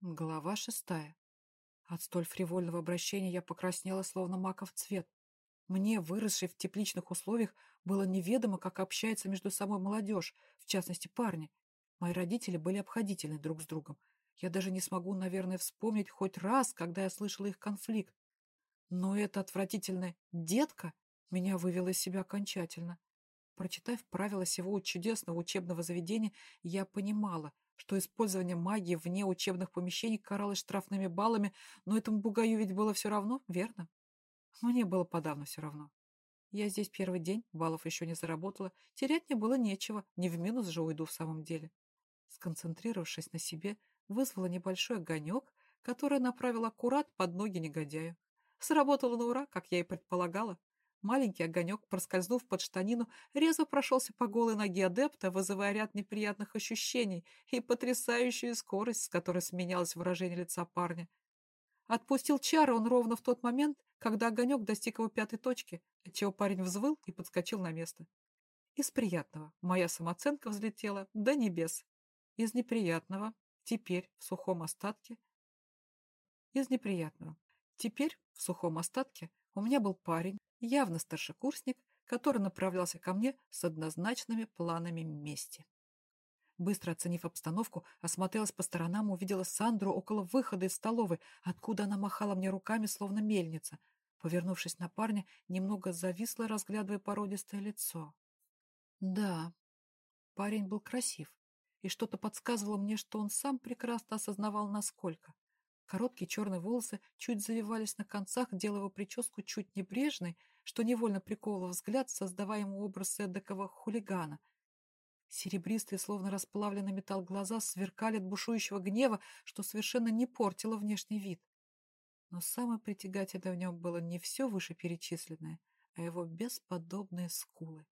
Глава шестая. От столь фривольного обращения я покраснела, словно маков цвет. Мне, выросшей в тепличных условиях, было неведомо, как общается между собой молодежь, в частности парни. Мои родители были обходительны друг с другом. Я даже не смогу, наверное, вспомнить хоть раз, когда я слышала их конфликт. Но эта отвратительная «детка» меня вывела из себя окончательно. Прочитав правила сего чудесного учебного заведения, я понимала, что использование магии вне учебных помещений каралось штрафными баллами, но этому бугаю ведь было все равно, верно? Мне было подавно все равно. Я здесь первый день, баллов еще не заработала, терять мне было нечего, не в минус же уйду в самом деле. Сконцентрировавшись на себе, вызвала небольшой огонек, который направил аккурат под ноги негодяю. Сработало на ура, как я и предполагала. Маленький огонек, проскользнув под штанину, резво прошелся по голой ноге адепта, вызывая ряд неприятных ощущений и потрясающую скорость, с которой сменялось выражение лица парня. Отпустил чары он ровно в тот момент, когда огонек достиг его пятой точки, отчего парень взвыл и подскочил на место. Из приятного моя самооценка взлетела до небес. Из неприятного теперь в сухом остатке. Из неприятного Теперь, в сухом остатке, у меня был парень, явно старшекурсник, который направлялся ко мне с однозначными планами мести. Быстро оценив обстановку, осмотрелась по сторонам увидела Сандру около выхода из столовой, откуда она махала мне руками, словно мельница. Повернувшись на парня, немного зависла, разглядывая породистое лицо. Да, парень был красив, и что-то подсказывало мне, что он сам прекрасно осознавал, насколько. Короткие черные волосы чуть завивались на концах, делая прическу чуть небрежной, что невольно приковывало взгляд, создавая ему образ эдакого хулигана. Серебристые, словно расплавленный металл глаза, сверкали от бушующего гнева, что совершенно не портило внешний вид. Но самое притягательное в нем было не все вышеперечисленное, а его бесподобные скулы.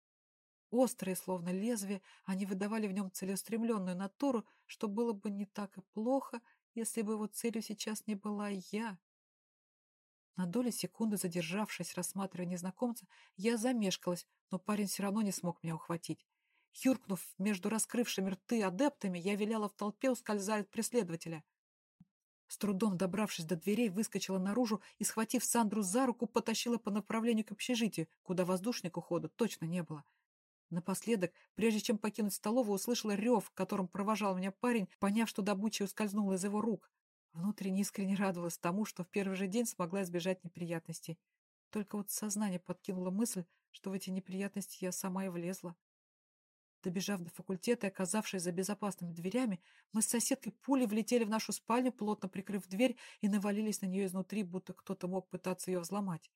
Острые, словно лезвие, они выдавали в нем целеустремленную натуру, что было бы не так и плохо, если бы его целью сейчас не была я. На долю секунды задержавшись, рассматривая незнакомца, я замешкалась, но парень все равно не смог меня ухватить. Юркнув между раскрывшими рты адептами, я виляла в толпе, ускользая от преследователя. С трудом добравшись до дверей, выскочила наружу и, схватив Сандру за руку, потащила по направлению к общежитию, куда воздушнику хода точно не было. Напоследок, прежде чем покинуть столовую, услышала рев, которым провожал меня парень, поняв, что добыча ускользнула из его рук. Внутренне искренне радовалась тому, что в первый же день смогла избежать неприятностей. Только вот сознание подкинуло мысль, что в эти неприятности я сама и влезла. Добежав до факультета и оказавшись за безопасными дверями, мы с соседкой пулей влетели в нашу спальню, плотно прикрыв дверь, и навалились на нее изнутри, будто кто-то мог пытаться ее взломать.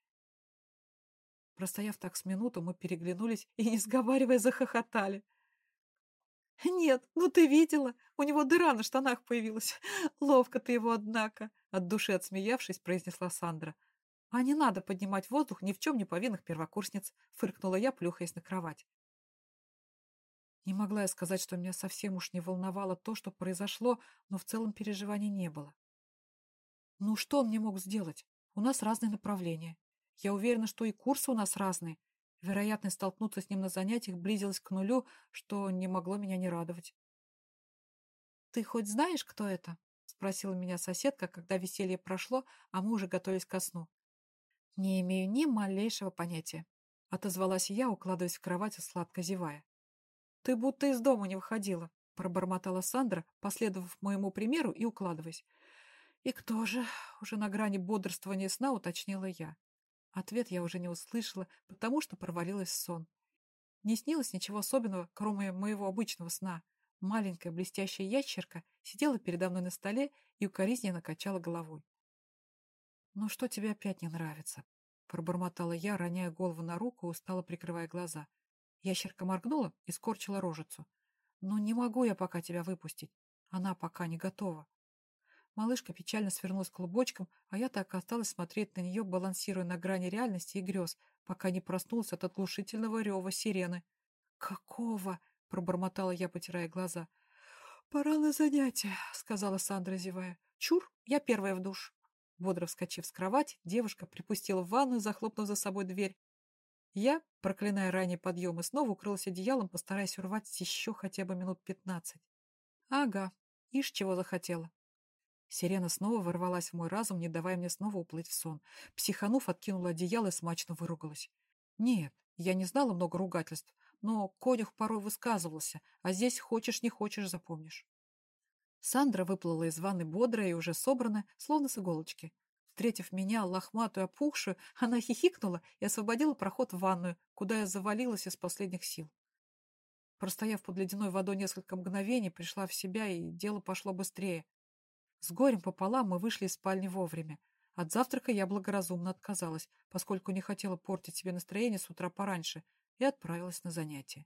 Простояв так с минуту, мы переглянулись и, не сговаривая, захохотали. «Нет, ну ты видела, у него дыра на штанах появилась. Ловко ты его, однако!» От души отсмеявшись, произнесла Сандра. «А не надо поднимать воздух ни в чем не повинных первокурсниц», фыркнула я, плюхаясь на кровать. Не могла я сказать, что меня совсем уж не волновало то, что произошло, но в целом переживаний не было. Ну что он мне мог сделать? У нас разные направления. Я уверена, что и курсы у нас разные. Вероятность столкнуться с ним на занятиях близилась к нулю, что не могло меня не радовать. «Ты хоть знаешь, кто это?» — спросила меня соседка, когда веселье прошло, а мы уже готовились ко сну. «Не имею ни малейшего понятия», — отозвалась я, укладываясь в кровать, сладко зевая. «Ты будто из дома не выходила», — пробормотала Сандра, последовав моему примеру и укладываясь. «И кто же?» — уже на грани бодрствования сна уточнила я. Ответ я уже не услышала, потому что провалилась сон. Не снилось ничего особенного, кроме моего обычного сна. Маленькая блестящая ящерка сидела передо мной на столе и укоризненно качала головой. «Ну что тебе опять не нравится?» Пробормотала я, роняя голову на руку, устало прикрывая глаза. Ящерка моргнула и скорчила рожицу. «Ну не могу я пока тебя выпустить. Она пока не готова». Малышка печально свернулась клубочком, а я так осталась смотреть на нее, балансируя на грани реальности и грез, пока не проснулась от оглушительного рева сирены. «Какого?» — пробормотала я, потирая глаза. «Пора на занятия», — сказала Сандра, зевая. «Чур, я первая в душ». Бодро вскочив с кровати, девушка припустила в ванную, захлопнув за собой дверь. Я, проклиная ранний подъем, и снова укрылась одеялом, постараясь урвать еще хотя бы минут пятнадцать. Ага, ишь чего захотела. Сирена снова ворвалась в мой разум, не давая мне снова уплыть в сон. Психанув, откинула одеяло и смачно выругалась. Нет, я не знала много ругательств, но конюх порой высказывался, а здесь хочешь не хочешь запомнишь. Сандра выплыла из ванны бодрая и уже собранная, словно с иголочки. Встретив меня, лохматую опухшую, она хихикнула и освободила проход в ванную, куда я завалилась из последних сил. Простояв под ледяной водой несколько мгновений, пришла в себя, и дело пошло быстрее. С горем пополам мы вышли из спальни вовремя. От завтрака я благоразумно отказалась, поскольку не хотела портить себе настроение с утра пораньше, и отправилась на занятия.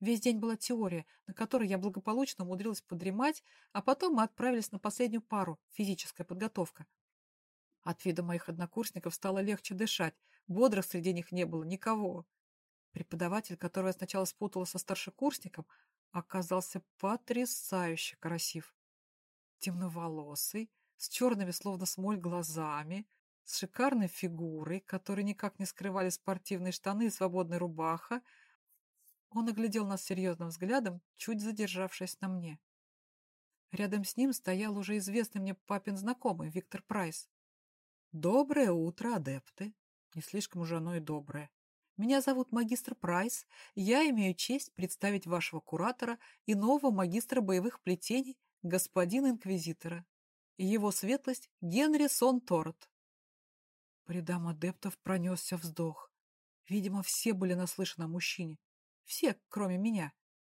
Весь день была теория, на которой я благополучно умудрилась подремать, а потом мы отправились на последнюю пару – физическая подготовка. От вида моих однокурсников стало легче дышать, бодрых среди них не было никого. Преподаватель, которого я сначала спутала со старшекурсником, оказался потрясающе красив. Темноволосый, с черными, словно смоль, глазами, с шикарной фигурой, которой никак не скрывали спортивные штаны и свободная рубаха, он оглядел нас серьезным взглядом, чуть задержавшись на мне. Рядом с ним стоял уже известный мне папин знакомый, Виктор Прайс. «Доброе утро, адепты!» Не слишком уже оно и доброе. «Меня зовут магистр Прайс. Я имею честь представить вашего куратора и нового магистра боевых плетений, господина инквизитора. Его светлость Генри Сон Торот». По рядам адептов пронесся вздох. Видимо, все были наслышаны о мужчине. Все, кроме меня.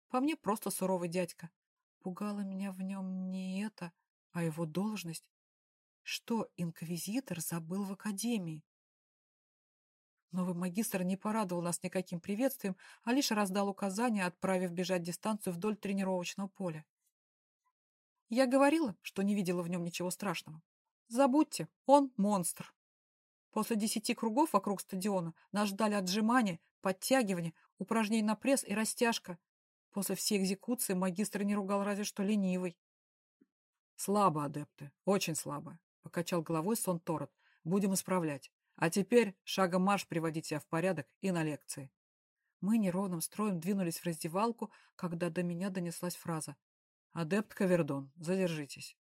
По мне просто суровый дядька. Пугало меня в нем не это, а его должность. Что инквизитор забыл в академии? Новый магистр не порадовал нас никаким приветствием, а лишь раздал указания, отправив бежать дистанцию вдоль тренировочного поля. Я говорила, что не видела в нем ничего страшного. Забудьте, он монстр. После десяти кругов вокруг стадиона нас ждали отжимания, подтягивания, упражнений на пресс и растяжка. После всей экзекуции магистр не ругал разве что ленивый. «Слабо, адепты, очень слабо», — покачал головой сон Торот. «Будем исправлять. А теперь шагом марш приводить себя в порядок и на лекции». Мы неровным строем двинулись в раздевалку, когда до меня донеслась фраза. «Адепт Кавердон, задержитесь».